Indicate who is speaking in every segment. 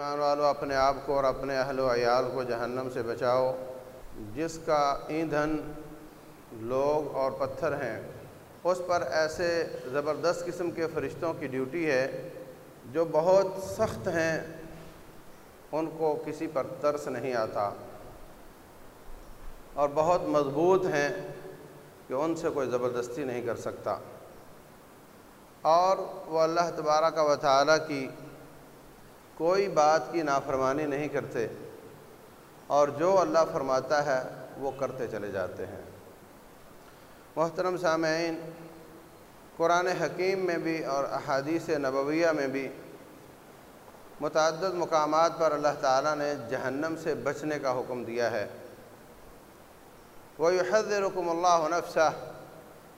Speaker 1: ایمان والو، اپنے آپ کو اور اپنے اہل و عیال کو جہنم سے بچاؤ۔ جس کا ایندھن لوگ اور پتھر ہیں، اس پر ایسے زبردست قسم کے فرشتوں کی ڈیوٹی ہے، جو بہت سخت ہیں، ان کو کسی پر ترس نہیں آتا۔ اور بہت مضبوط ہیں کہ ان سے کوئی زبردستی نہیں کر سکتا۔ اور وہ اللہ تبارہ کا تعالیٰ کی کوئی بات کی نافرمانی نہیں کرتے اور جو اللہ فرماتا ہے وہ کرتے چلے جاتے ہیں۔ محترم سامعین، قرآن حکیم میں بھی اور احادیث نبویہ میں بھی متعدد مقامات پر اللہ تعالیٰ نے جہنم سے بچنے کا حکم دیا ہے۔ وَيُحَذِّرُكُمُ اللَّهُ نَفْسَهُ۔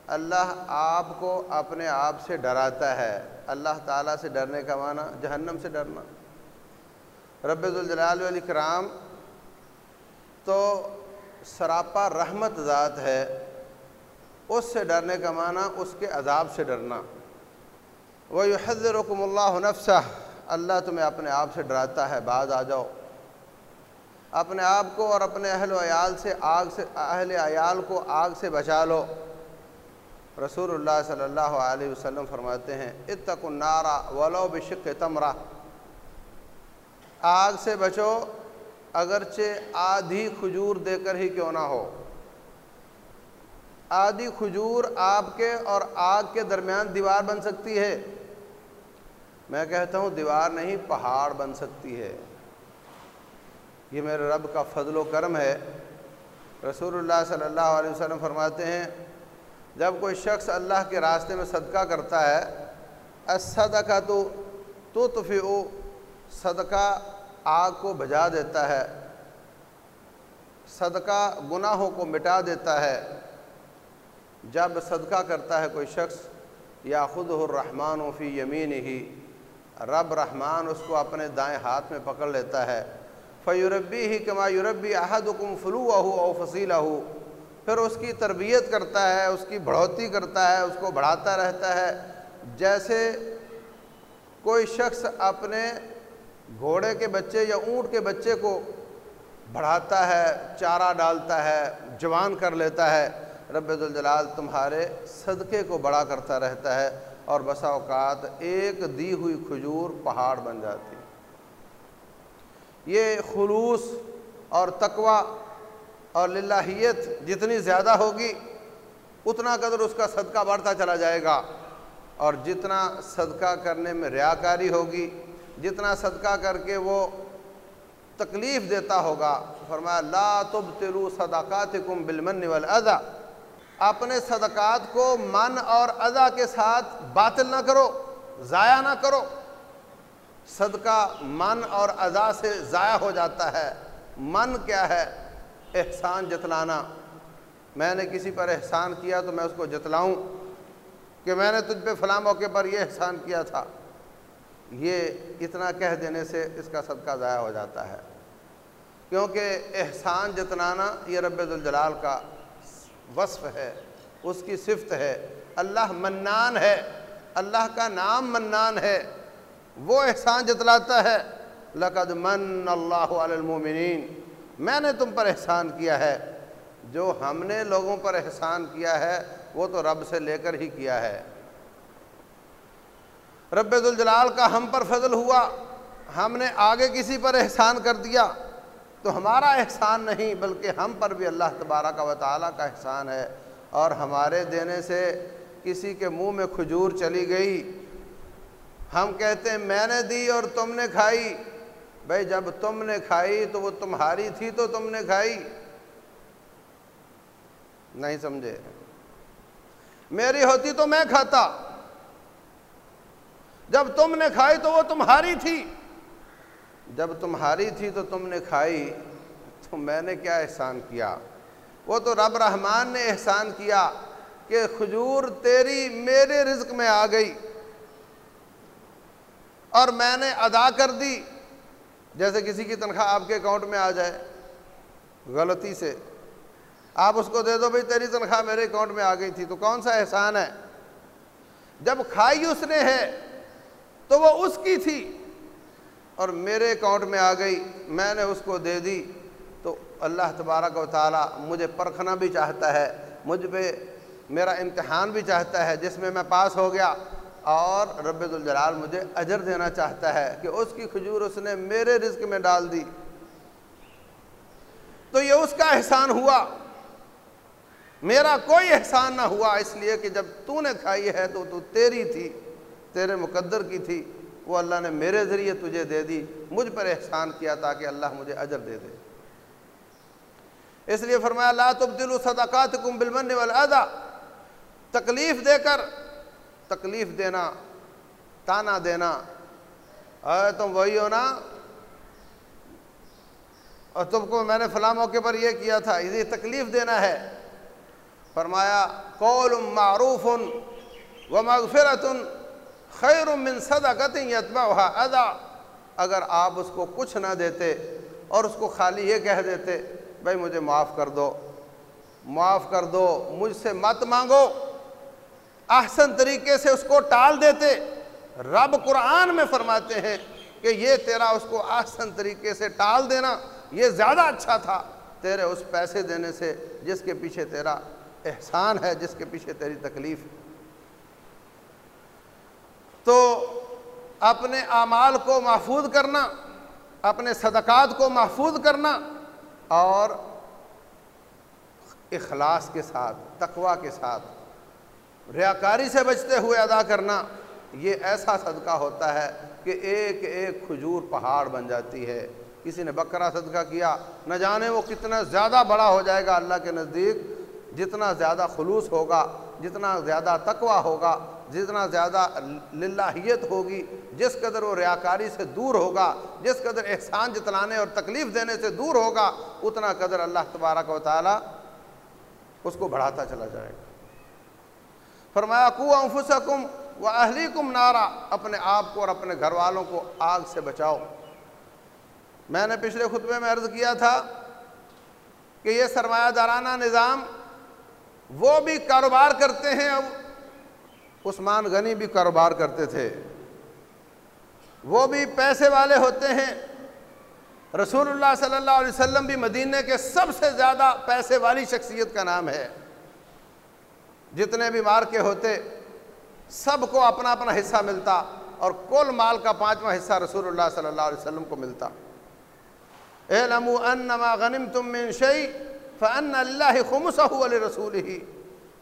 Speaker 1: اللہ آپ کو اپنے آپ سے ڈراتا ہے۔ اللہ تعالیٰ سے ڈرنے کا معنی جہنم سے ڈرنا۔ رب الجلال والاکرام، تو سراپا رحمت ذات ہے، اس سے ڈرنے کا معنی اس کے عذاب سے ڈرنا۔ وہ وَيُحَذِّرُكُمُ اللَّهُ نَفْسَهُ، اللہ تمہیں اپنے آپ سے ڈراتا ہے بعض آ جاؤ۔ اپنے آپ کو اور اپنے اہل و عیال سے، آگ سے، اہل عیال کو آگ سے بچا لو۔ رسول اللہ صلی اللہ علیہ وسلم فرماتے ہیں، اتقوا النار ولو بشق تمرہ آگ سے بچو، اگرچہ آدھی کھجور دے کر ہی کیوں نہ ہو۔ آدھی کھجور آپ کے اور آگ کے درمیان دیوار بن سکتی ہے۔ میں کہتا ہوں دیوار نہیں، پہاڑ بن سکتی ہے۔ یہ میرے رب کا فضل و کرم ہے۔ رسول اللہ صلی اللہ علیہ وسلم فرماتے ہیں، جب کوئی شخص اللہ کے راستے میں صدقہ کرتا ہے الصدقہ تو تو تو صدقہ آگ کو بجا دیتا ہے، صدقہ گناہوں کو مٹا دیتا ہے۔ جب صدقہ کرتا ہے کوئی شخص، یا خود الرحمن و فی یمین ہی رب رحمان اس کو اپنے دائیں ہاتھ میں پکڑ لیتا ہے۔ فیوربی ہی کما یوربی احدکم فلو ہو او فصیلہ۔ ہو پھر اس کی تربیت کرتا ہے، اس کی بڑھوتی کرتا ہے، اس کو بڑھاتا رہتا ہے۔ جیسے کوئی شخص اپنے گھوڑے کے بچے یا اونٹ کے بچے کو بڑھاتا ہے، چارہ ڈالتا ہے، جوان کر لیتا ہے۔ رب الجلال تمہارے صدقے کو بڑا کرتا رہتا ہے اور بسا اوقات ایک دی ہوئی کھجور پہاڑ بن جاتی۔ یہ خلوص اور تقوی اور للہیت جتنی زیادہ ہوگی، اتنا قدر اس کا صدقہ بڑھتا چلا جائے گا۔ اور جتنا صدقہ کرنے میں ریاکاری ہوگی جتنا صدقہ کر کے وہ تکلیف دیتا ہوگا فرمایا، لا تبتلو صدقاتکم بالمن والاذا اپنے صدقات کو من اور اذا کے ساتھ باطل نہ کرو، ضائع نہ کرو۔ صدقہ من اور اذا سے ضائع ہو جاتا ہے۔ من کیا ہے؟ احسان جتلانا۔ میں نے کسی پر احسان کیا تو میں اس کو جتلاؤں کہ میں نے تجھ پہ فلاں موقع پر یہ احسان کیا تھا۔ یہ اتنا کہہ دینے سے اس کا صدقہ ضائع ہو جاتا ہے۔ کیونکہ احسان جتلانا یہ رب الجلال کا وصف ہے، اس کی صفت ہے۔ اللہ منان ہے، اللہ کا نام منان ہے۔ وہ احسان جتلاتا ہے۔ لقد من اللہ علی المومنین میں نے تم پر احسان کیا ہے۔ جو ہم نے لوگوں پر احسان کیا ہے، وہ تو رب سے لے کر ہی کیا ہے۔ رب الجلال کا ہم پر فضل ہوا، ہم نے آگے کسی پر احسان کر دیا، تو ہمارا احسان نہیں، بلکہ ہم پر بھی اللہ تبارک و تعالیٰ کا احسان ہے۔ اور ہمارے دینے سے کسی کے منہ میں کھجور چلی گئی۔ ہم کہتے ہیں، میں نے دی اور تم نے کھائی۔ بھائی، جب تم نے کھائی تو وہ تمہاری تھی تو تم نے کھائی۔ نہیں سمجھے۔ میری ہوتی تو میں کھاتا۔ جب تم نے کھائی تو وہ تمہاری تھی۔ جب تمہاری تھی تو تم نے کھائی تو میں نے کیا احسان کیا؟ وہ تو رب رحمان نے احسان کیا کہ کھجور تیری میرے رزق میں آ گئی۔ اور میں نے ادا کر دی۔ جیسے کسی کی تنخواہ آپ کے اکاؤنٹ میں آ جائے غلطی سے، آپ اس کو دے دو بھائی تیری تنخواہ میرے اکاؤنٹ میں آ گئی تھی۔ تو کون سا احسان ہے؟ جب کھائی اس نے ہے تو وہ اس کی تھی۔ اور میرے اکاؤنٹ میں آ گئی، میں نے اس کو دے دی۔ تو اللہ تبارک و تعالیٰ مجھے پرکھنا بھی چاہتا ہے، مجھ پہ میرا امتحان بھی چاہتا ہے، جس میں میں پاس ہو گیا۔ اور رب الجلال مجھے اجر دینا چاہتا ہے کہ اس کی کھجور اس نے میرے رزق میں ڈال دی۔ تو یہ اس کا احسان ہوا۔ میرا کوئی احسان نہ ہوا، اس لیے کہ جب تو نے کھائی ہے تو تو تیری تھی۔ تیرے مقدر کی تھی، وہ اللہ نے میرے ذریعے تجھے دے دی، مجھ پر احسان کیا تاکہ اللہ مجھے اجر دے دے۔ اس لیے فرمایا، لا تبدلوا صدقاتکم بالمن والاذا تکلیف دے کر، تکلیف دینا، تانا دینا۔ اے تم وہی ہو نا؟ اور تم کو میں نے فلاں موقع پر یہ کیا تھا یہ تکلیف دینا ہے۔ فرمایا، قول معروف و مغفرت۔ خیر من صدقت یتبعها ادا اگر آپ اس کو کچھ نہ دیتے اور اس کو خالی یہ کہہ دیتے، بھائی مجھے معاف کر دو، معاف کر دو، مجھ سے مت مانگو۔ احسن طریقے سے اس کو ٹال دیتے۔ رب قرآن میں فرماتے ہیں کہ یہ تیرا اس کو احسن طریقے سے ٹال دینا، یہ زیادہ اچھا تھا تیرے اس پیسے دینے سے جس کے پیچھے تیرا احسان ہے، جس کے پیچھے تیری تکلیف۔ تو اپنے اعمال کو محفوظ کرنا، اپنے صدقات کو محفوظ کرنا اور اخلاص کے ساتھ، تقوی کے ساتھ ریاکاری سے بچتے ہوئے ادا کرنا، یہ ایسا صدقہ ہوتا ہے کہ ایک ایک کھجور پہاڑ بن جاتی ہے۔ کسی نے بکرا صدقہ کیا، نہ جانے وہ کتنا زیادہ بڑا ہو جائے گا اللہ کے نزدیک، جتنا زیادہ خلوص ہوگا، جتنا زیادہ تقوی ہوگا۔ جتنا زیادہ للہیت ہوگی، جس قدر وہ ریاکاری سے دور ہوگا، جس قدر احسان جتلانے اور تکلیف دینے سے دور ہوگا، اتنا قدر اللہ تبارک و تعالی اس کو بڑھاتا چلا جائے گا۔ فرمایا کو انفسکم و اہلیکم نارا اپنے آپ کو اور اپنے گھر والوں کو آگ سے بچاؤ۔ میں نے پچھلے خطبے میں عرض کیا تھا کہ یہ سرمایہ دارانہ نظام وہ بھی کاروبار کرتے ہیں اب عثمان غنی بھی کاروبار کرتے تھے۔ وہ بھی پیسے والے ہوتے ہیں۔ رسول اللہ صلی اللہ علیہ وسلم بھی مدینہ کے سب سے زیادہ پیسے والی شخصیت کا نام ہے۔ جتنے بھی مار کے ہوتے، سب کو اپنا اپنا حصہ ملتا اور کل مال کا پانچواں حصہ رسول اللہ صلی اللہ علیہ وسلم کو ملتا۔ انما غنمتم من شيء فان اللہ خمسه ولرسوله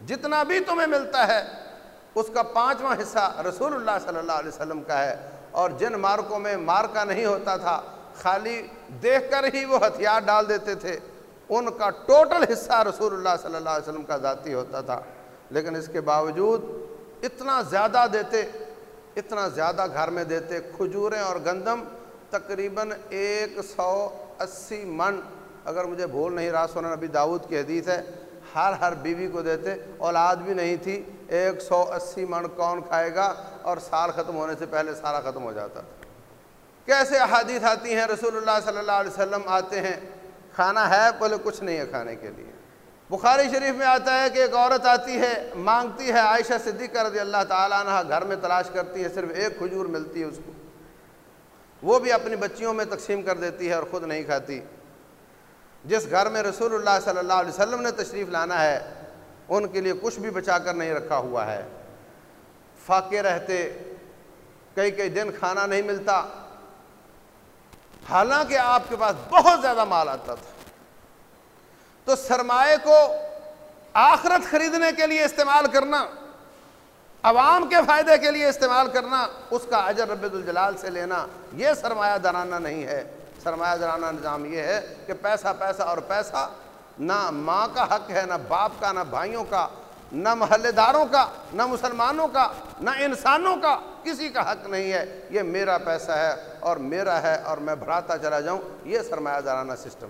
Speaker 1: جتنا بھی تمہیں ملتا ہے اس کا پانچواں حصہ رسول اللہ صلی اللہ علیہ وسلم کا ہے اور جن مارکوں میں مار کا نہیں ہوتا تھا، خالی دیکھ کر ہی وہ ہتھیار ڈال دیتے تھے۔ ان کا ٹوٹل حصہ رسول اللہ صلی اللہ علیہ وسلم کا ذاتی ہوتا تھا۔ لیکن اس کے باوجود اتنا زیادہ دیتے، اتنا زیادہ گھر میں دیتے، کھجوریں اور گندم تقریباً ایک سو اسی من۔ اگر مجھے بھول نہیں رہا سونا نبی داود کی حدیث ہے، ہر ہر بیوی کو دیتے، اولاد بھی نہیں تھی۔ ایک سو اسی من کون کھائے گا اور سال ختم ہونے سے پہلے سارا ختم ہو جاتا۔ تھا کیسے احادیث آتی ہیں؟ رسول اللہ صلی اللہ علیہ وسلم آتے ہیں۔ کھانا ہے بولے کچھ نہیں ہے کھانے کے لیے۔ بخاری شریف میں آتا ہے کہ ایک عورت آتی ہے، مانگتی ہے عائشہ صدیقہ رضی اللہ تعالیٰ عنہ، گھر میں تلاش کرتی ہے، صرف ایک کھجور ملتی ہے اس کو۔ وہ بھی اپنی بچیوں میں تقسیم کر دیتی ہے اور خود نہیں کھاتی۔ جس گھر میں رسول اللہ صلی اللہ علیہ وسلم نے تشریف لانا ہے ان کے لیے کچھ بھی بچا کر نہیں رکھا ہوا ہے۔ فاقے رہتے، کئی کئی دن کھانا نہیں ملتا۔ حالانکہ آپ کے پاس بہت زیادہ مال آتا تھا۔ تو سرمایہ کو آخرت خریدنے کے لیے استعمال کرنا، عوام کے فائدے کے لیے استعمال کرنا، اس کا اجر رب الجلال سے لینا، یہ سرمایہ درانہ نہیں ہے۔ سرمایہ درانہ نظام یہ ہے کہ پیسہ پیسہ اور پیسہ نہ ماں کا حق ہے، نہ باپ کا، نہ بھائیوں کا، نہ محلے داروں کا، نہ مسلمانوں کا، نہ انسانوں کا کسی کا حق نہیں ہے۔ یہ میرا پیسہ ہے اور میرا ہے اور میں بھراتا چلا جاؤں۔ یہ سرمایہ دارانہ سسٹم۔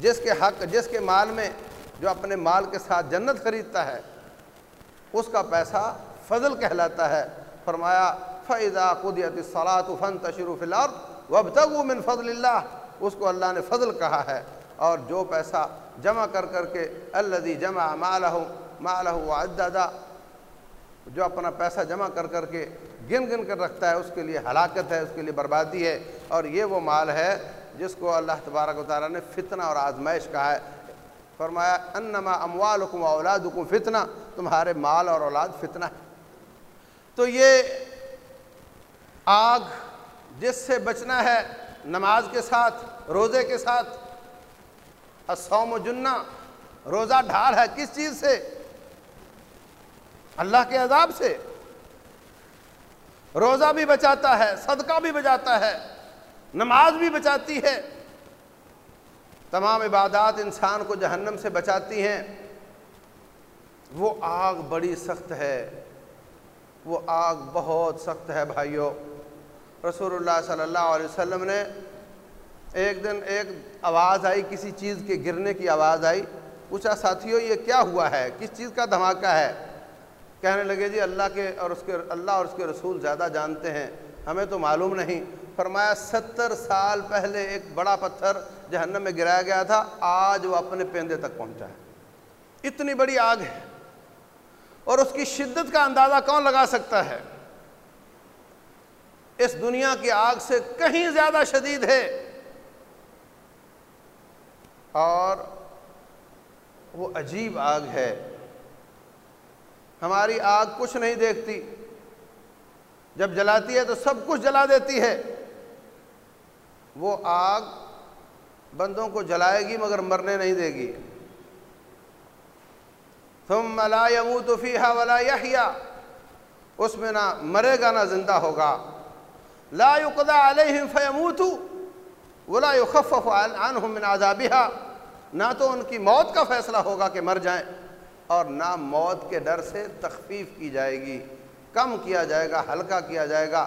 Speaker 1: جس کے حق، جس کے مال میں جو اپنے مال کے ساتھ جنت خریدتا ہے، اس کا پیسہ فضل کہلاتا ہے۔ فرمایا فضا قدیت صلاۃ فن تشروف الارض وابتغوا من فضل اللہ اس کو اللہ نے فضل کہا ہے۔ اور جو پیسہ جمع کر کر کے الذي جمع مالہ مالہ وعددا جو اپنا پیسہ جمع کر کر کے گن گن کر رکھتا ہے، اس کے لیے ہلاکت ہے، اس کے لیے بربادی ہے، اور یہ وہ مال ہے جس کو اللہ تبارک و تعالیٰ نے فتنہ اور آزمائش کہا ہے۔ فرمایا، انما اموالکم و اولادکم فتنہ، تمہارے مال اور اولاد فتنہ ہے۔ تو یہ آگ جس سے بچنا ہے، نماز کے ساتھ، روزے کے ساتھ الصوم و جنہ، روزہ ڈھال ہے کس چیز سے؟ اللہ کے عذاب سے۔ روزہ بھی بچاتا ہے، صدقہ بھی بچاتا ہے، نماز بھی بچاتی ہے۔ تمام عبادات انسان کو جہنم سے بچاتی ہیں۔ وہ آگ بڑی سخت ہے۔ وہ آگ بہت سخت ہے بھائیوں رسول اللہ صلی اللہ علیہ وسلم نے ایک دن ایک آواز آئی، کسی چیز کے گرنے کی آواز آئی۔ پوچھا ساتھیوں یہ کیا ہوا ہے؟ کس چیز کا دھماکہ ہے؟ کہنے لگے جی اللہ کے اور اس کے، اللہ اور اس کے رسول زیادہ جانتے ہیں، ہمیں تو معلوم نہیں۔ فرمایا، ستر سال پہلے ایک بڑا پتھر جہنم میں گرایا گیا تھا، آج وہ اپنے پیندے تک پہنچا ہے۔ اتنی بڑی آگ ہے۔ اور اس کی شدت کا اندازہ کون لگا سکتا ہے؟ اس دنیا کی آگ سے کہیں زیادہ شدید ہے۔ اور وہ عجیب آگ ہے۔ ہماری آگ کچھ نہیں دیکھتی۔ جب جلاتی ہے تو سب کچھ جلا دیتی ہے۔ وہ آگ بندوں کو جلائے گی مگر مرنے نہیں دے گی۔ ثم لا يموت فيها ولا يحيا اس میں نہ مرے گا نہ زندہ ہوگا۔ لا يقضى عليهم فيموتوا ولا يخفف عنهم من عذابها۔ نہ تو ان کی موت کا فیصلہ ہوگا کہ مر جائیں اور نہ موت کے ڈر سے تخفیف کی جائے گی، کم کیا جائے گا، ہلکا کیا جائے گا۔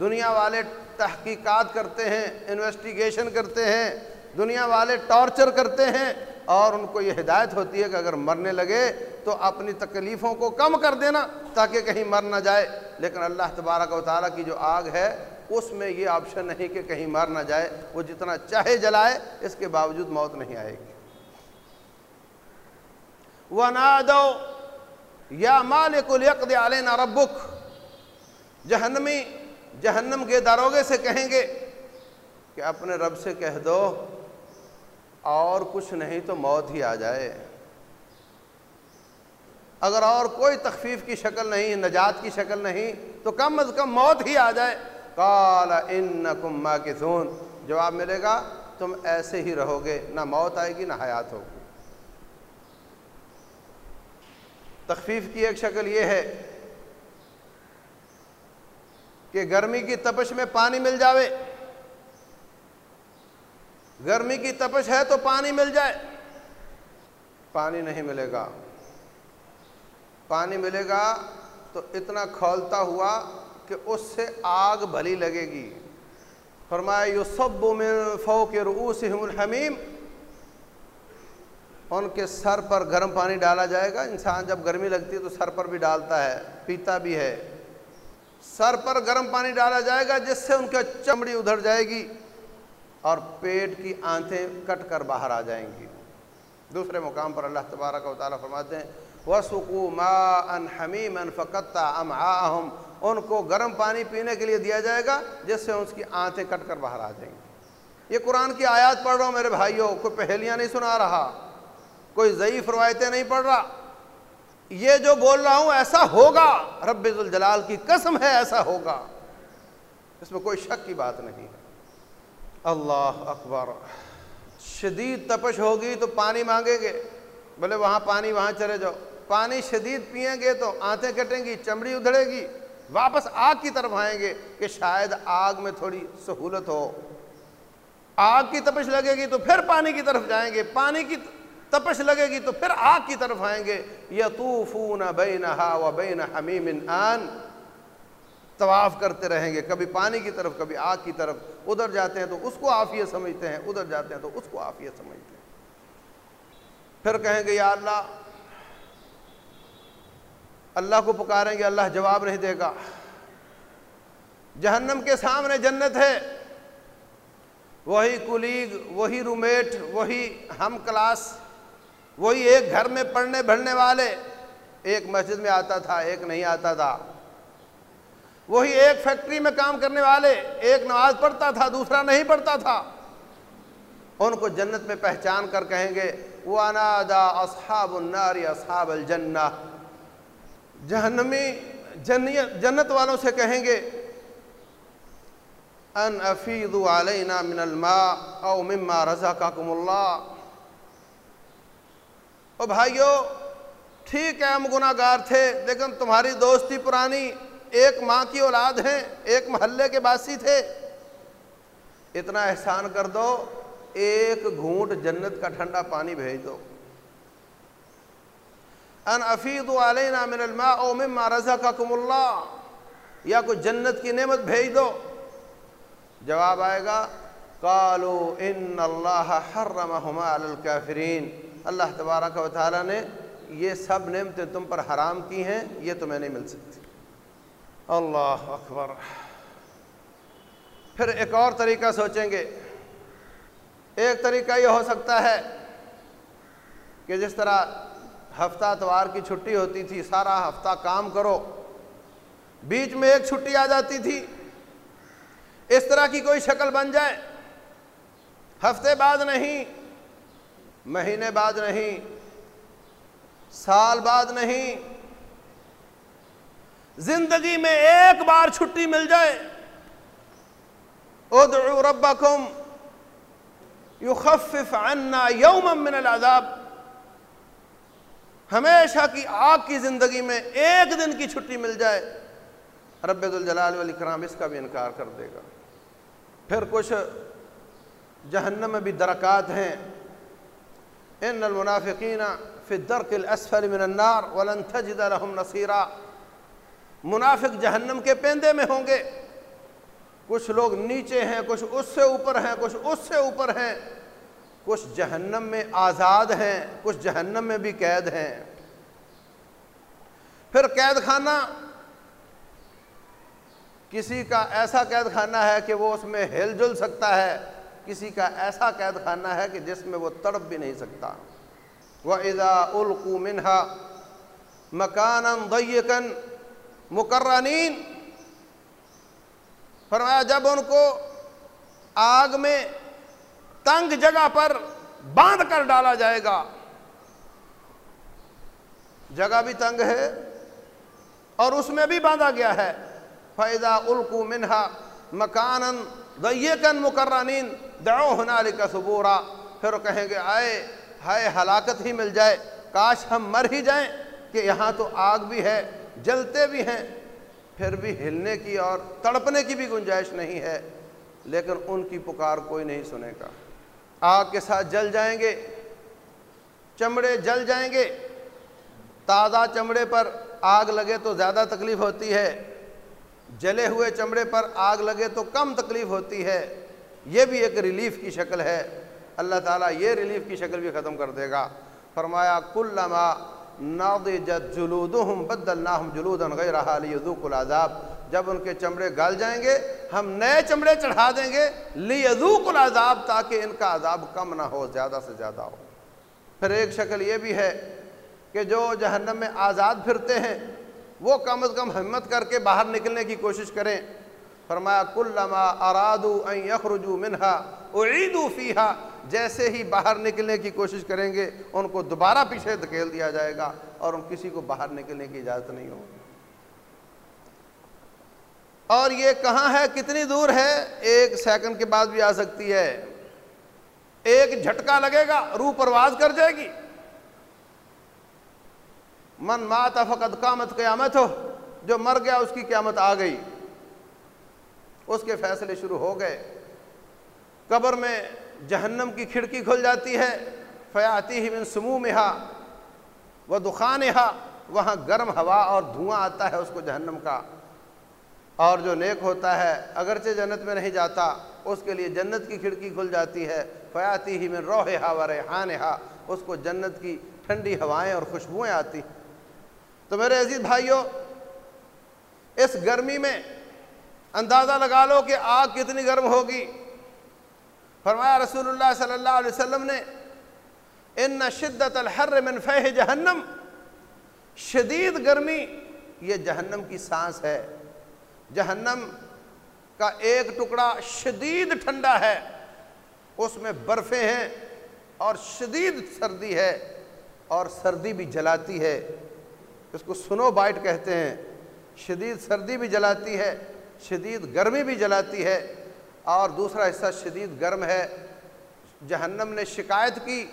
Speaker 1: دنیا والے تحقیقات کرتے ہیں انویسٹیگیشن کرتے ہیں، دنیا والے ٹارچر کرتے ہیں اور ان کو یہ ہدایت ہوتی ہے کہ اگر مرنے لگے تو اپنی تکلیفوں کو کم کر دینا تاکہ کہیں مر نہ جائے۔ لیکن اللہ تبارک و تعالیٰ کی جو آگ ہے اس میں یہ آپشن نہیں کہ کہیں مر نہ جائے، وہ جتنا چاہے جلائے، اس کے باوجود موت نہیں آئے گی۔ وَنَادَوْ یا مالک الیقد علینا ربک، جہنمی، جہنم کے داروگے سے کہیں گے کہ اپنے رب سے کہہ دو، اور کچھ نہیں تو موت ہی آ جائے۔ اگر اور کوئی تخفیف کی شکل نہیں، نجات کی شکل نہیں، تو کم از کم موت ہی آ جائے۔ قال انکم ماکثون، جواب ملے گا، تم ایسے ہی رہو گے، نہ موت آئے گی، نہ حیات ہوگی۔ تخفیف کی ایک شکل یہ ہے کہ گرمی کی تپش میں پانی مل جاوے۔ گرمی کی تپش ہے تو پانی مل جائے۔ پانی نہیں ملے گا۔ پانی ملے گا تو اتنا کھولتا ہوا کہ اس سے آگ بھلی لگے گی۔ فرمایا، یصب من فوق رؤوسہم الحمیم۔ ان کے سر پر گرم پانی ڈالا جائے گا۔ انسان جب گرمی لگتی ہے تو سر پر بھی ڈالتا ہے، پیتا بھی ہے۔ سر پر گرم پانی ڈالا جائے گا، جس سے ان کی چمڑی ادھر جائے گی اور پیٹ کی آنتیں کٹ کر باہر آ جائیں گی۔ دوسرے مقام پر اللہ تبارک و تعالیٰ فرماتے ہیں، وَسُقُوا مَاءً حَمِيمًا فَقَتَّ أَمْعَاءَهُمْ۔ ان کو گرم پانی پینے کے لیے دیا جائے گا، جس سے اس کی آنتیں کٹ کر باہر آ جائیں۔ گی یہ قرآن کی آیات پڑھ رہا ہوں میرے بھائیوں، کوئی پہلیاں نہیں سنا رہا، کوئی ضعیف روایتیں نہیں پڑھ رہا۔ یہ جو بول رہا ہوں، ایسا ہوگا۔ رب الجلال کی قسم ہے، ایسا ہوگا۔ اس میں کوئی شک کی بات نہیں۔ ہے اللہ اکبر۔ شدید تپش ہوگی تو پانی مانگیں گے۔ بولے وہاں پانی وہاں چلے جاؤ۔ پانی شدید پئیں گے تو آنتیں کٹیں گی، چمڑی ادھڑے گی۔ واپس آگ کی طرف آئیں گے کہ شاید آگ میں تھوڑی سہولت ہو۔ آگ کی تپش لگے گی تو پھر پانی کی طرف جائیں گے۔ پانی کی تپش لگے گی تو پھر آگ کی طرف آئیں گے۔ یطوفون بینہا و بین حمیم آن۔ طواف کرتے رہیں گے۔ کبھی پانی کی طرف، کبھی آگ کی طرف۔ ادھر جاتے ہیں تو اس کو آفیت سمجھتے ہیں، ادھر جاتے ہیں تو اس کو آفیت سمجھتے ہیں۔ پھر کہیں گے، یا اللہ اللہ کو پکاریں گے، اللہ جواب نہیں دے گا۔ جہنم کے سامنے جنت ہے۔ وہی کلیگ، وہی رومیٹ، وہی ہم کلاس، وہی ایک گھر میں پڑھنے بڑھنے والے۔ ایک مسجد میں آتا تھا، ایک نہیں آتا تھا۔ وہی ایک فیکٹری میں کام کرنے والے، ایک نماز پڑھتا تھا، دوسرا نہیں پڑھتا تھا۔ ان کو جنت میں پہچان کر کہیں گے وَنَادَا أَصْحَابُ النَّارِ أَصْحَابَ الْجَنَّةِ جہنمی جنت والوں سے کہیں گے، ان افیدوا علینا من الماء او مما رزقکم اللہ. او بھائیو، ٹھیک ہے، ہم گناہ گار تھے، لیکن تمہاری دوستی پرانی ایک ماں کی اولاد ہیں، ایک محلے کے باسی تھے۔ اتنا احسان کر دو، ایک گھونٹ جنت کا ٹھنڈا پانی بھیج دو۔ ان افید علینا من الماء او مما رزقکم اللہ یا کوئی جنت کی نعمت بھیج دو جواب آئے گا قالو ان اللہ حرمہما علی الكافرین اللہ تبارک و تعالی نے یہ سب نعمتیں تم پر حرام کی ہیں، یہ تمہیں نہیں مل سکتی۔ اللہ اکبر۔ پھر ایک اور طریقہ سوچیں گے۔ ایک طریقہ یہ ہو سکتا ہے کہ جس طرح ہفتہ اتوار کی چھٹی ہوتی تھی، سارا ہفتہ کام کرو۔ بیچ میں ایک چھٹی آ جاتی تھی۔ اس طرح کی کوئی شکل بن جائے۔ ہفتے بعد نہیں، مہینے بعد نہیں، سال بعد نہیں۔ زندگی میں ایک بار چھٹی مل جائے۔ ادعو ربکم یخفف عنا یوما من العذاب۔ ہمیشہ کی آگ کی زندگی میں ایک دن کی چھٹی مل جائے، رب الجلال والاکرام اس کا بھی انکار کر دے گا۔ پھر کچھ جہنم میں بھی درکات ہیں۔ ان المنافقین فی الدرک الاسفل من النار ولن تجد لهم نصیرا۔ منافق جہنم کے پیندے میں ہوں گے۔ کچھ لوگ نیچے ہیں، کچھ اس سے اوپر ہیں، کچھ اس سے اوپر ہیں۔ کچھ جہنم میں آزاد ہیں، کچھ جہنم میں بھی قید ہیں۔ پھر قید خانہ، کسی کا ایسا قید خانہ ہے کہ وہ اس میں ہل جل سکتا ہے، کسی کا ایسا قید خانہ ہے کہ جس میں وہ تڑپ بھی نہیں سکتا۔ وَإِذَا أُلْقُوا مِنْهَا مَكَانًا ضَيِّقًا مُقَرَّنِينَ۔ فرمایا، جب ان کو آگ میں تنگ جگہ پر باندھ کر ڈالا جائے گا۔ جگہ بھی تنگ ہے اور اس میں بھی باندھا گیا ہے۔ فیضا الکو منہا مکان ضیقن مقررین دعو ہنالک صبورا پھر وہ کہیں گے، آئے، ہائے، ہلاکت ہی مل جائے۔ کاش ہم مر ہی جائیں کہ یہاں تو آگ بھی ہے، جلتے بھی ہیں۔ پھر بھی ہلنے کی اور تڑپنے کی بھی گنجائش نہیں ہے، لیکن ان کی پکار کوئی نہیں سنے گا۔ آگ کے ساتھ جل جائیں گے، چمڑے جل جائیں گے۔ تازہ چمڑے پر آگ لگے تو زیادہ تکلیف ہوتی ہے، جلے ہوئے چمڑے پر آگ لگے تو کم تکلیف ہوتی ہے۔ یہ بھی ایک ریلیف کی شکل ہے۔ اللہ تعالیٰ یہ ریلیف کی شکل بھی ختم کر دے گا۔ فرمایا، کلما ناضجت جلودہم، بدلناہم جلودا غیرہا لیذوق العذاب۔ جب ان کے چمڑے گل جائیں گے، ہم نئے چمڑے چڑھا دیں گے لیذوق العذاب تاکہ ان کا عذاب کم نہ ہو، زیادہ سے زیادہ ہو۔ پھر ایک شکل یہ بھی ہے کہ جو جہنم میں آزاد پھرتے ہیں، وہ کم از کم ہمت کر کے باہر نکلنے کی کوشش کریں۔ فرمایا، کلما ارادو ان یخرجو منہا، اعیدو فیہا، جیسے ہی باہر نکلنے کی کوشش کریں گے، ان کو دوبارہ پیچھے دھکیل دیا جائے گا اور ان کسی کو باہر نکلنے کی اجازت نہیں ہوگی۔ اور یہ کہاں ہے؟ کتنی دور ہے؟ ایک سیکنڈ کے بعد بھی آ سکتی ہے۔ ایک جھٹکا لگے گا، روح پرواز کر جائے گی۔ من مات فقط قامت قیامت ہو جو مر گیا اس کی قیامت آ گئی۔ اس کے فیصلے شروع ہو گئے۔ قبر میں جہنم کی کھڑکی کھل جاتی ہے۔ فیاتی ہی من سمو میں وہ دخان وہاں گرم ہوا اور دھواں آتا ہے اس کو جہنم کا۔ اور جو نیک ہوتا ہے، اگرچہ جنت میں نہیں جاتا، اس کے لیے جنت کی کھڑکی کھل جاتی ہے۔ فیاتی ہی میں روح ہا و ریحان ہا اس کو جنت کی ٹھنڈی ہوائیں اور خوشبوئیں آتی تو میرے عزیز بھائیوں اس گرمی میں اندازہ لگا لو کہ آگ کتنی گرم ہوگی۔ فرمایا رسول اللہ صلی اللہ علیہ وسلم نے، ان شدت الحر من فہ جہنم شدید گرمی، یہ جہنم کی سانس ہے۔ جہنم کا ایک ٹکڑا شدید ٹھنڈا ہے، اس میں برفیں ہیں اور شدید سردی ہے اور سردی بھی جلاتی ہے۔ اس کو سنو بائٹ کہتے ہیں، شدید سردی بھی جلاتی ہے، شدید گرمی بھی جلاتی ہے۔ اور دوسرا حصہ شدید گرم ہے۔ جہنم نے شکایت کی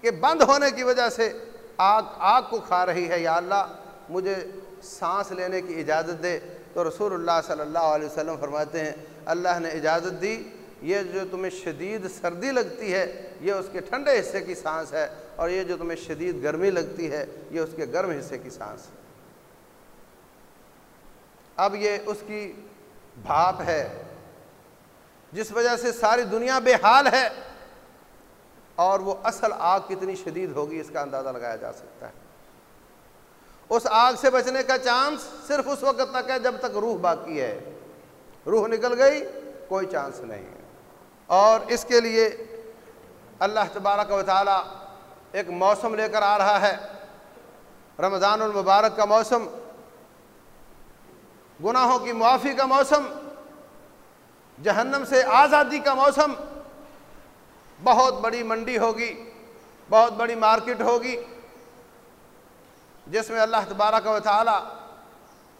Speaker 1: کہ بند ہونے کی وجہ سے آگ آگ کو کھا رہی ہے، یا اللہ مجھے سانس لینے کی اجازت دے۔ تو رسول اللہ صلی اللہ علیہ وسلم فرماتے ہیں، اللہ نے اجازت دی، یہ جو تمہیں شدید سردی لگتی ہے، یہ اس کے ٹھنڈے حصے کی سانس ہے، اور یہ جو تمہیں شدید گرمی لگتی ہے، یہ اس کے گرم حصے کی سانس ہے۔ اب یہ اس کی بھاپ ہے، جس وجہ سے ساری دنیا بے حال ہے، اور وہ اصل آگ کتنی شدید ہوگی، اس کا اندازہ لگایا جا سکتا ہے۔ اس آگ سے بچنے کا چانس صرف اس وقت تک ہے جب تک روح باقی ہے۔ روح نکل گئی، کوئی چانس نہیں۔ اور اس کے لیے اللہ تبارک و تعالی ایک موسم لے کر آ رہا ہے۔ رمضان المبارک کا موسم، گناہوں کی معافی کا موسم، جہنم سے آزادی کا موسم۔ بہت بڑی منڈی ہوگی، بہت بڑی مارکیٹ ہوگی۔ جس میں اللہ تبارک و تعالی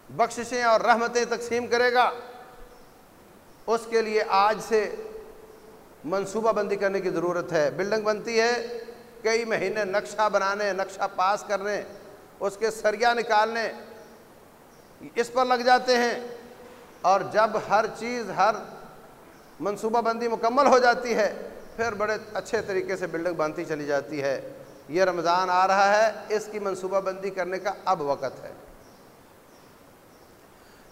Speaker 1: بخششیں اور رحمتیں تقسیم کرے گا، اس کے لیے آج سے منصوبہ بندی کرنے کی ضرورت ہے۔ بلڈنگ بنتی ہے، کئی مہینے نقشہ بنانے، نقشہ پاس کرنے، اس کے سریا نکالنے، اس پر لگ جاتے ہیں۔ اور جب ہر چیز، ہر منصوبہ بندی مکمل ہو جاتی ہے، پھر بڑے اچھے طریقے سے بلڈنگ بنتی چلی جاتی ہے۔ یہ رمضان آ رہا ہے، اس کی منصوبہ بندی کرنے کا اب وقت ہے۔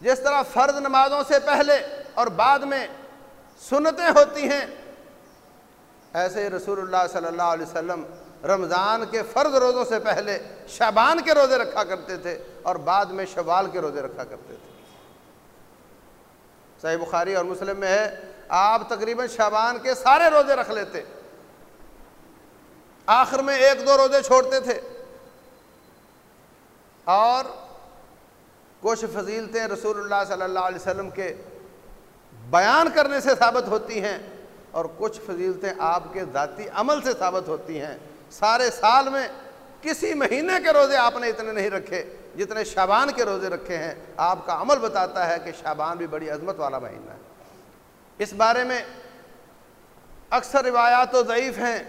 Speaker 1: جس طرح فرض نمازوں سے پہلے اور بعد میں سنتیں ہوتی ہیں، ایسے ہی رسول اللہ صلی اللہ علیہ وسلم رمضان کے فرض روزوں سے پہلے شابان کے روزے رکھا کرتے تھے اور بعد میں شوال کے روزے رکھا کرتے تھے۔ صحیح بخاری اور مسلم میں ہے، آپ تقریباً شابان کے سارے روزے رکھ لیتے۔ آخر میں ایک دو روزے چھوڑتے تھے۔ اور کچھ فضیلتیں رسول اللہ صلی اللہ علیہ وسلم کے بیان کرنے سے ثابت ہوتی ہیں اور کچھ فضیلتیں آپ کے ذاتی عمل سے ثابت ہوتی ہیں۔ سارے سال میں کسی مہینے کے روزے آپ نے اتنے نہیں رکھے جتنے شابان کے روزے رکھے ہیں۔ آپ کا عمل بتاتا ہے کہ شابان بھی بڑی عظمت والا مہینہ ہے۔ اس بارے میں اکثر روایات و ضعیف ہیں۔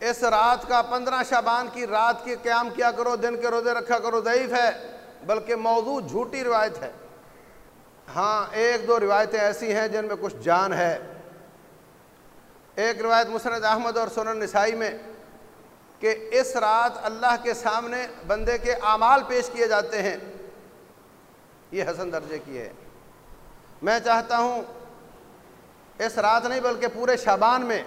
Speaker 1: اس رات کا پندرہ شابان کی رات کی قیام کیا کرو، دن کے روزے رکھا کرو، ضعیف ہے، بلکہ موضوع جھوٹی روایت ہے۔ ہاں ایک دو روایتیں ایسی ہیں جن میں کچھ جان ہے۔ ایک روایت مسند احمد اور سنن نسائی میں کہ اس رات اللہ کے سامنے بندے کے اعمال پیش کیے جاتے ہیں۔ یہ حسن درجے کی ہے۔ میں چاہتا ہوں اس رات نہیں بلکہ پورے شابان میں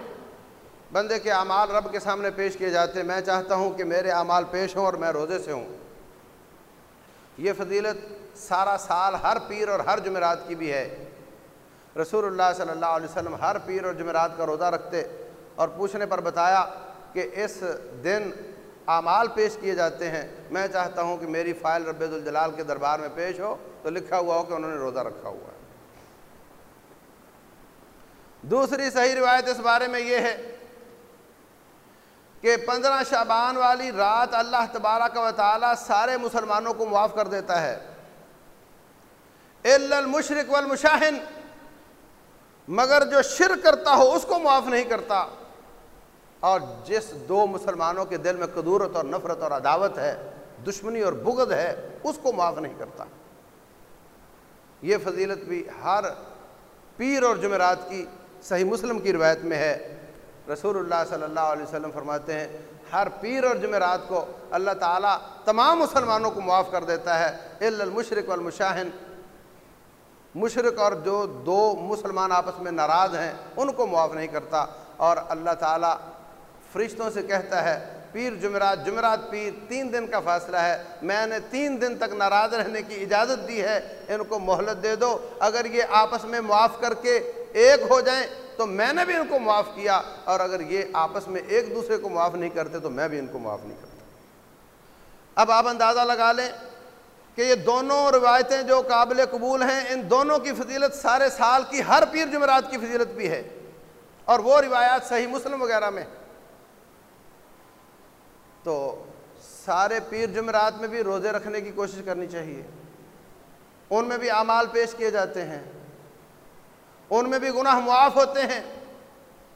Speaker 1: بندے کے اعمال رب کے سامنے پیش کیے جاتے ہیں۔ میں چاہتا ہوں کہ میرے اعمال پیش ہوں اور میں روزے سے ہوں۔ یہ فضیلت سارا سال ہر پیر اور ہر جمعرات کی بھی ہے۔ رسول اللہ صلی اللہ علیہ وسلم ہر پیر اور جمعرات کا روزہ رکھتے اور پوچھنے پر بتایا کہ اس دن اعمال پیش کیے جاتے ہیں۔ میں چاہتا ہوں کہ میری فائل رب الجلال کے دربار میں پیش ہو تو لکھا ہوا ہو کہ انہوں نے روزہ رکھا ہوا ہے۔ دوسری صحیح روایت اس بارے میں یہ ہے کہ پندرہ شعبان والی رات اللہ تبارک و تعالی سارے مسلمانوں کو معاف کر دیتا ہے۔ المشرق والمشاہن، مگر جو شرک کرتا ہو اس کو معاف نہیں کرتا۔ اور جس دو مسلمانوں کے دل میں قدورت اور نفرت اور عداوت ہے، دشمنی اور بغض ہے، اس کو معاف نہیں کرتا۔ یہ فضیلت بھی ہر پیر اور جمعرات کی صحیح مسلم کی روایت میں ہے۔ رسول اللہ صلی اللہ علیہ وسلم فرماتے ہیں، ہر پیر اور جمعرات کو اللہ تعالیٰ تمام مسلمانوں کو معاف کر دیتا ہے۔ المشرق والمشاہن۔ مشرق اور جو دو مسلمان آپس میں ناراض ہیں، ان کو معاف نہیں کرتا۔ اور اللہ تعالیٰ فرشتوں سے کہتا ہے، پیر جمعرات جمعرات پیر، تین دن کا فاصلہ ہے۔ میں نے تین دن تک ناراض رہنے کی اجازت دی ہے، ان کو مہلت دے دو۔ اگر یہ آپس میں معاف کر کے ایک ہو جائیں تو میں نے بھی ان کو معاف کیا اور اگر یہ آپس میں ایک دوسرے کو معاف نہیں کرتے تو میں بھی ان کو معاف نہیں کرتا۔ اب آپ اندازہ لگا لیں کہ یہ دونوں روایتیں جو قابل قبول ہیں، ان دونوں کی فضیلت سارے سال کی، ہر پیر جمعرات کی فضیلت بھی ہے۔ اور وہ روایات صحیح مسلم وغیرہ میں تو سارے پیر جمعرات میں بھی روزے رکھنے کی کوشش کرنی چاہیے۔ ان میں بھی اعمال پیش کیے جاتے ہیں۔ ان میں بھی گناہ معاف ہوتے ہیں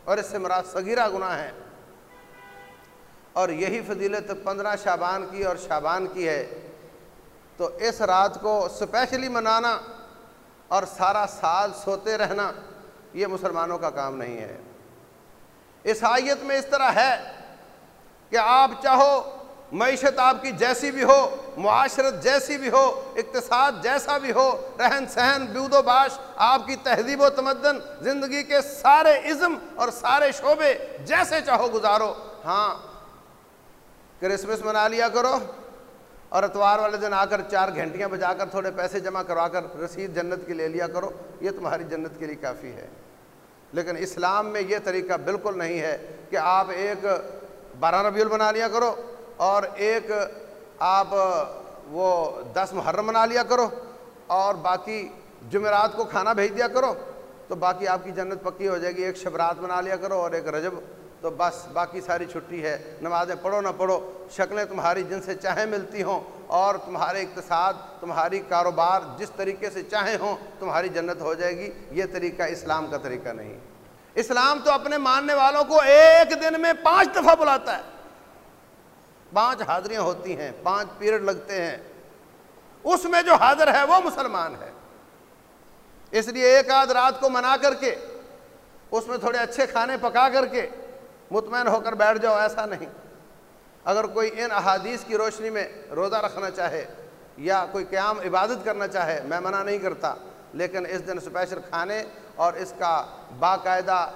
Speaker 1: اور اس سے مراد صغیرہ گناہ ہیں۔ اور یہی فضیلت پندرہ شابان کی اور شابان کی ہے۔ تو اس رات کو اسپیشلی منانا اور سارا سال سوتے رہنا یہ مسلمانوں کا کام نہیں ہے۔ اس آیت میں اس طرح ہے کہ آپ چاہو معیشت آپ کی جیسی بھی ہو، معاشرت جیسی بھی ہو، اقتصاد جیسا بھی ہو، رہن سہن، بود و باش، آپ کی تہذیب و تمدن، زندگی کے سارے عزم اور سارے شعبے جیسے چاہو گزارو۔ ہاں کرسمس منا لیا کرو اور اتوار والے دن آ کر چار گھنٹیاں بجا کر تھوڑے پیسے جمع کروا کر رسید جنت کی لے لیا کرو۔ یہ تمہاری جنت کے لیے کافی ہے۔ لیکن اسلام میں یہ طریقہ بالکل نہیں ہے کہ آپ ایک بارہ ربیع بنا لیا کرو۔ اور ایک آپ وہ دس محرم بنا لیا کرو اور باقی جمعرات کو کھانا بھیج دیا کرو تو باقی آپ کی جنت پکی ہو جائے گی، ایک شبرات بنا لیا کرو اور ایک رجب۔ تو بس باقی ساری چھٹی ہے، نمازیں پڑھو نہ پڑھو، شکلیں تمہاری جن سے چاہیں ملتی ہوں اور تمہارے اقتصاد، تمہاری کاروبار جس طریقے سے چاہیں ہوں، تمہاری جنت ہو جائے گی۔ یہ طریقہ اسلام کا طریقہ نہیں۔ اسلام تو اپنے ماننے والوں کو ایک دن میں پانچ دفعہ بلاتا ہے۔ پانچ حاضریاں ہوتی ہیں، پانچ پیریڈ لگتے ہیں۔ اس میں جو حاضر ہے وہ مسلمان ہے۔ اس لیے ایک آدھ رات کو منا کر کے، اس میں تھوڑے اچھے کھانے پکا کر کے مطمئن ہو کر بیٹھ جاؤ، ایسا نہیں۔ اگر کوئی ان احادیث کی روشنی میں روزہ رکھنا چاہے یا کوئی قیام عبادت کرنا چاہے، میں منع نہیں کرتا۔ لیکن اس دن اسپیشل کھانے اور اس کا باقاعدہ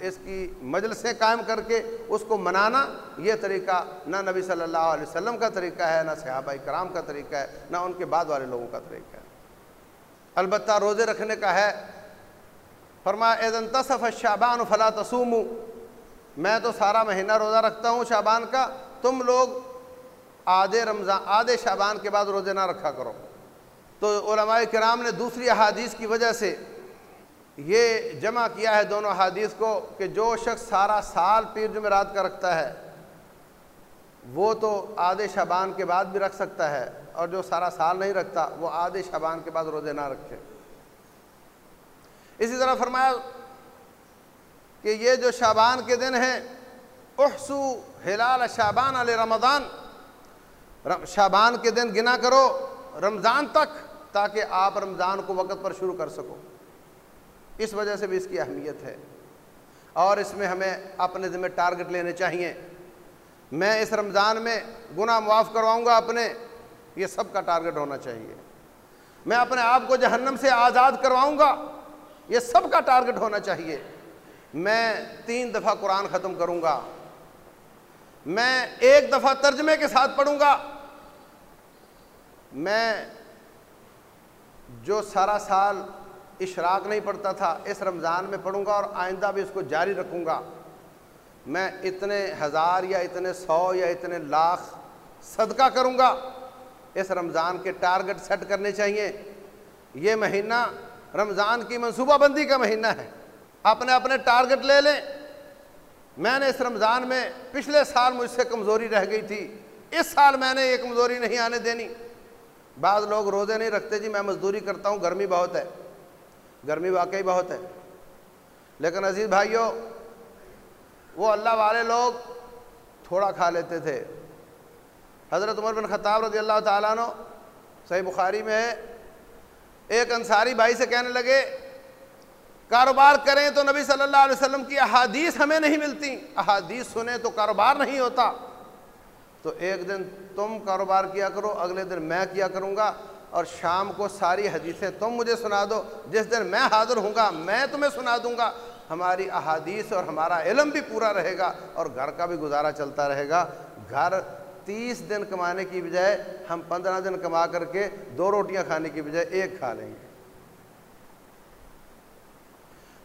Speaker 1: اس کی مجلسیں قائم کر کے اس کو منانا، یہ طریقہ نہ نبی صلی اللہ علیہ وسلم کا طریقہ ہے، نہ صحابہ کرام کا طریقہ ہے، نہ ان کے بعد والے لوگوں کا طریقہ ہے۔ البتہ روزے رکھنے کا ہے۔ فرمایا، اذن تصف الشعبان فلا تصوموا۔ میں تو سارا مہینہ روزہ رکھتا ہوں شابان کا، تم لوگ آدھے رمضان، آدھے شابان کے بعد روزے نہ رکھا کرو۔ تو علماء کرام نے دوسری احادیث کی وجہ سے یہ جمع کیا ہے دونوں احادیث کو کہ جو شخص سارا سال پیر جمعرات کا رکھتا ہے، وہ تو آدھے شابان کے بعد بھی رکھ سکتا ہے، اور جو سارا سال نہیں رکھتا، وہ آدھے شابان کے بعد روزے نہ رکھے۔ اسی طرح فرمایا کہ یہ جو شابان کے دن ہیں، احسو ہلال شابان علیہ رمضان۔ شابان کے دن گنا کرو، رمضان تک تاکہ آپ رمضان کو وقت پر شروع کر سکو۔ اس وجہ سے بھی اس کی اہمیت ہے۔ اور اس میں ہمیں اپنے ذمہ ٹارگٹ لینے چاہیے۔ میں اس رمضان میں گناہ معاف کرواؤں گا اپنے۔ یہ سب کا ٹارگٹ ہونا چاہیے۔ میں اپنے آپ کو جہنم سے آزاد کرواؤں گا۔ یہ سب کا ٹارگٹ ہونا چاہیے۔ میں تین دفعہ قرآن ختم کروں گا۔ میں ایک دفعہ ترجمے کے ساتھ پڑھوں گا۔ میں جو سارا سال اشراق نہیں پڑھتا تھا، اس رمضان میں پڑھوں گا اور آئندہ بھی اس کو جاری رکھوں گا۔ میں اتنے ہزار یا اتنے سو یا اتنے لاکھ صدقہ کروں گا۔ اس رمضان کے ٹارگٹ سیٹ کرنے چاہیے۔ یہ مہینہ رمضان کی منصوبہ بندی کا مہینہ ہے۔ اپنے اپنے ٹارگٹ لے لیں۔ میں نے اس رمضان میں پچھلے سال مجھ سے کمزوری رہ گئی تھی۔ اس سال میں نے یہ کمزوری نہیں آنے دینی۔ بعض لوگ روزے نہیں رکھتے جی میں مزدوری کرتا ہوں، گرمی بہت ہے۔ گرمی واقعی بہت ہے۔ لیکن عزیز بھائیوں وہ اللہ والے لوگ تھوڑا کھا لیتے تھے۔ حضرت عمر بن خطاب رضی اللہ تعالیٰ عنہ، صحیح بخاری میں ہے، ایک انصاری بھائی سے کہنے لگے، کاروبار کریں تو نبی صلی اللہ علیہ وسلم کی احادیث ہمیں نہیں ملتی۔ احادیث سنیں تو کاروبار نہیں ہوتا۔ تو ایک دن تم کاروبار کیا کرو، اگلے دن میں کیا کروں گا اور شام کو ساری حدیثیں تم مجھے سنا دو۔ جس دن میں حاضر ہوں گا، میں تمہیں سنا دوں گا۔ ہماری احادیث اور ہمارا علم بھی پورا رہے گا اور گھر کا بھی گزارا چلتا رہے گا۔ گھر تیس دن کمانے کی بجائے ہم پندرہ دن کما کر کے دو روٹیاں کھانے کی بجائے ایک کھا لیں گے۔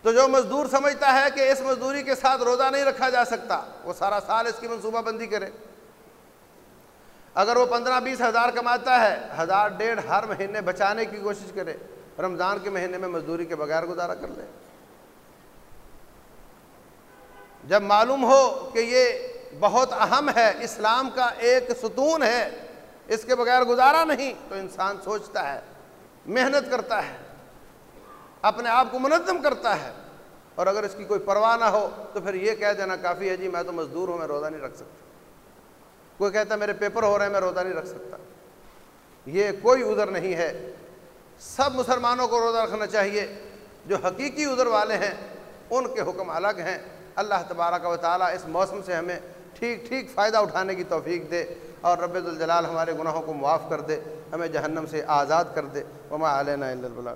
Speaker 1: تو جو مزدور سمجھتا ہے کہ اس مزدوری کے ساتھ روزہ نہیں رکھا جا سکتا، وہ سارا سال اس کی منصوبہ بندی کرے۔ اگر وہ پندرہ بیس ہزار کماتا ہے، ہزار ڈیڑھ ہر مہینے بچانے کی کوشش کرے، رمضان کے مہینے میں مزدوری کے بغیر گزارا کر لے۔ جب معلوم ہو کہ یہ بہت اہم ہے، اسلام کا ایک ستون ہے، اس کے بغیر گزارا نہیں، تو انسان سوچتا ہے، محنت کرتا ہے، اپنے آپ کو منظم کرتا ہے۔ اور اگر اس کی کوئی پرواہ نہ ہو، تو پھر یہ کہہ دینا، کافی ہے جی میں تو مزدور ہوں، میں روزہ نہیں رکھ سکتا۔ کوئی کہتا ہے میرے پیپر ہو رہے ہیں، میں روزہ نہیں رکھ سکتا۔ یہ کوئی عذر نہیں ہے۔ سب مسلمانوں کو روزہ رکھنا چاہیے۔ جو حقیقی عذر والے ہیں، ان کے حکم الگ ہیں۔ اللہ تبارک و تعالیٰ اس موسم سے ہمیں ٹھیک ٹھیک فائدہ اٹھانے کی توفیق دے اور رب الجلال ہمارے گناہوں کو معاف کر دے، ہمیں جہنم سے آزاد کر دے۔ وما علینا الا البلاغ